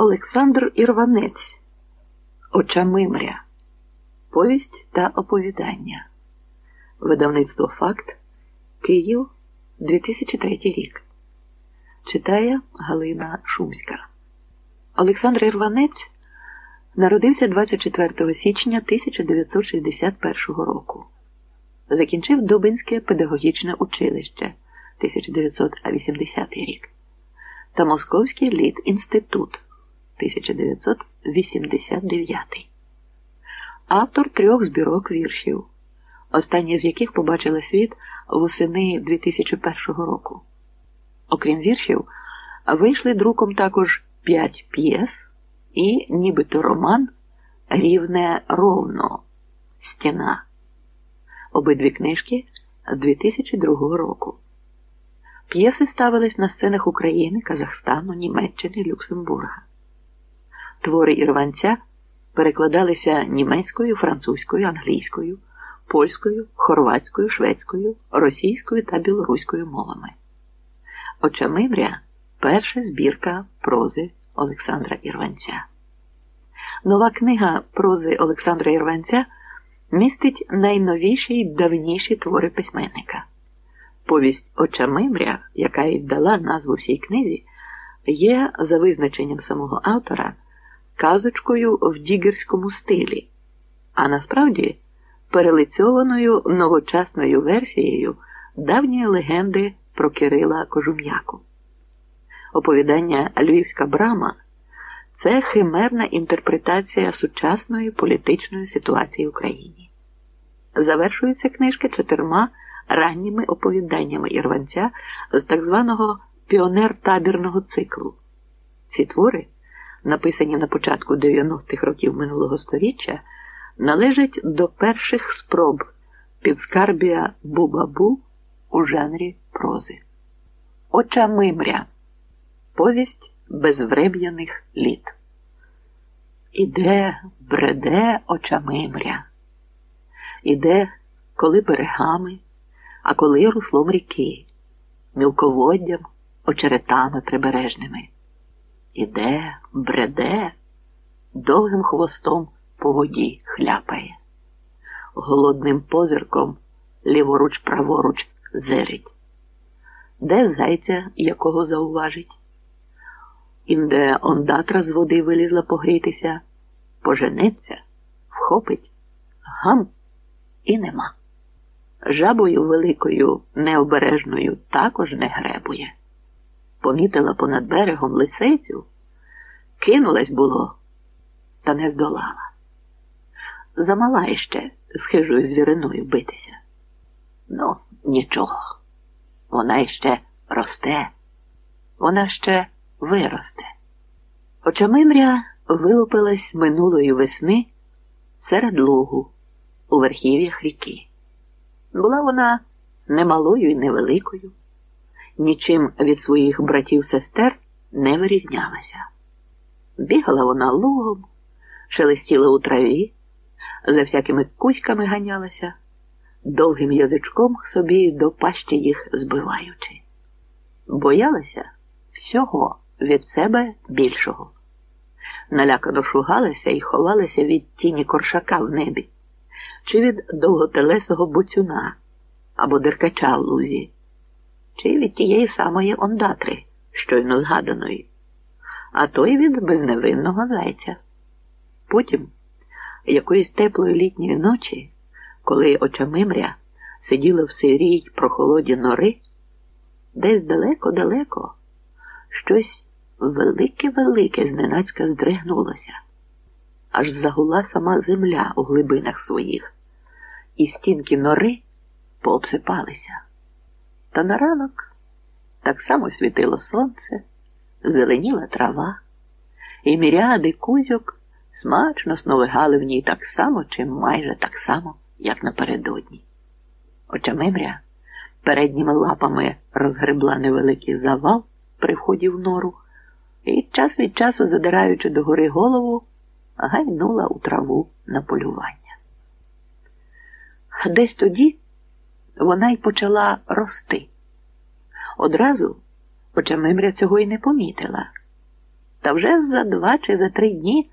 Олександр Ірванець Очамимря. Повість та оповідання. Видавництво Факт Київ 2003 рік. Читає Галина Шумська. Олександр Ірванець народився 24 січня 1961 року. Закінчив Дубинське педагогічне училище 1980 рік та Московський літінститут 1989. Автор трьох збірок віршів, останні з яких побачили світ восени 2001 року. Окрім віршів, вийшли друком також п'ять п'єс і нібито роман Рівне ровно Стіна. Обидві книжки з 2002 року. П'єси ставились на сценах України, Казахстану, Німеччини, Люксембурга. Твори ірванця перекладалися німецькою, французькою, англійською, польською, хорватською, шведською, російською та білоруською мовами. Очамимря перша збірка прози Олександра Ірванця. Нова книга прози Олександра Ірванця містить найновіші й давніші твори письменника. Повість Очамимря, яка й дала назву всій книзі, є за визначенням самого автора казочкою в дігерському стилі, а насправді перелицьованою новочасною версією давньої легенди про Кирила Кожум'яку. Оповідання Львівська брама це химерна інтерпретація сучасної політичної ситуації в Україні. Завершується книжка чотирма ранніми оповіданнями ірванця з так званого піонер-табірного циклу. Ці твори, написані на початку 90-х років минулого століття, належать до перших спроб підскарбія Бубабу у жанрі прози. Оча Мимря. Повість безвреб'яних літ. Іде, бреде очамимря. Іде, коли берегами, а коли руслом ріки, мілководдям, очеретами прибережними. Іде, бреде, довгим хвостом по воді хляпає, голодним позирком ліворуч праворуч зерить, де зайця якого зауважить, інде ондатра з води вилізла погрітися, поженеться, вхопить, гам і нема. Жабою великою необережною також не гребує. Помітила понад берегом лисицю, кинулась було, та не здолала. Замала іще з хижою звіриною битися. Ну, нічого. Вона іще росте, вона ще виросте. Очамимря вилупилась минулої весни серед лугу у верхів'ях ріки. Була вона немалою і невеликою, нічим від своїх братів-сестер не вирізнялася. Бігала вона лугом, шелестіла у траві, за всякими кузьками ганялася, довгим язичком собі до пащі їх збиваючи. Боялася всього від себе більшого. Налякано шугалася і ховалася від тіні коршака в небі чи від довготелесого буцюна або деркача в лузі, чи від тієї самої ондатри, щойно згаданої, а то й від безневинного зайця. Потім, якоїсь теплої літньої ночі, коли очамимря сиділа в сирій прохолоді нори, десь далеко-далеко щось велике-велике зненацька здригнулося, аж загула сама земля у глибинах своїх і стінки нори пообсипалися. Та на ранок так само світило сонце, зеленіла трава, і міряди кузьок смачно сновигали в ній так само чи майже так само, як напередодні. Очамимря передніми лапами розгребла невеликий завал при вході в нору і час від часу, задираючи догори голову, гайнула у траву на полювання. Десь тоді вона й почала рости. Одразу Очамимря цього й не помітила. Та вже за два чи за три дні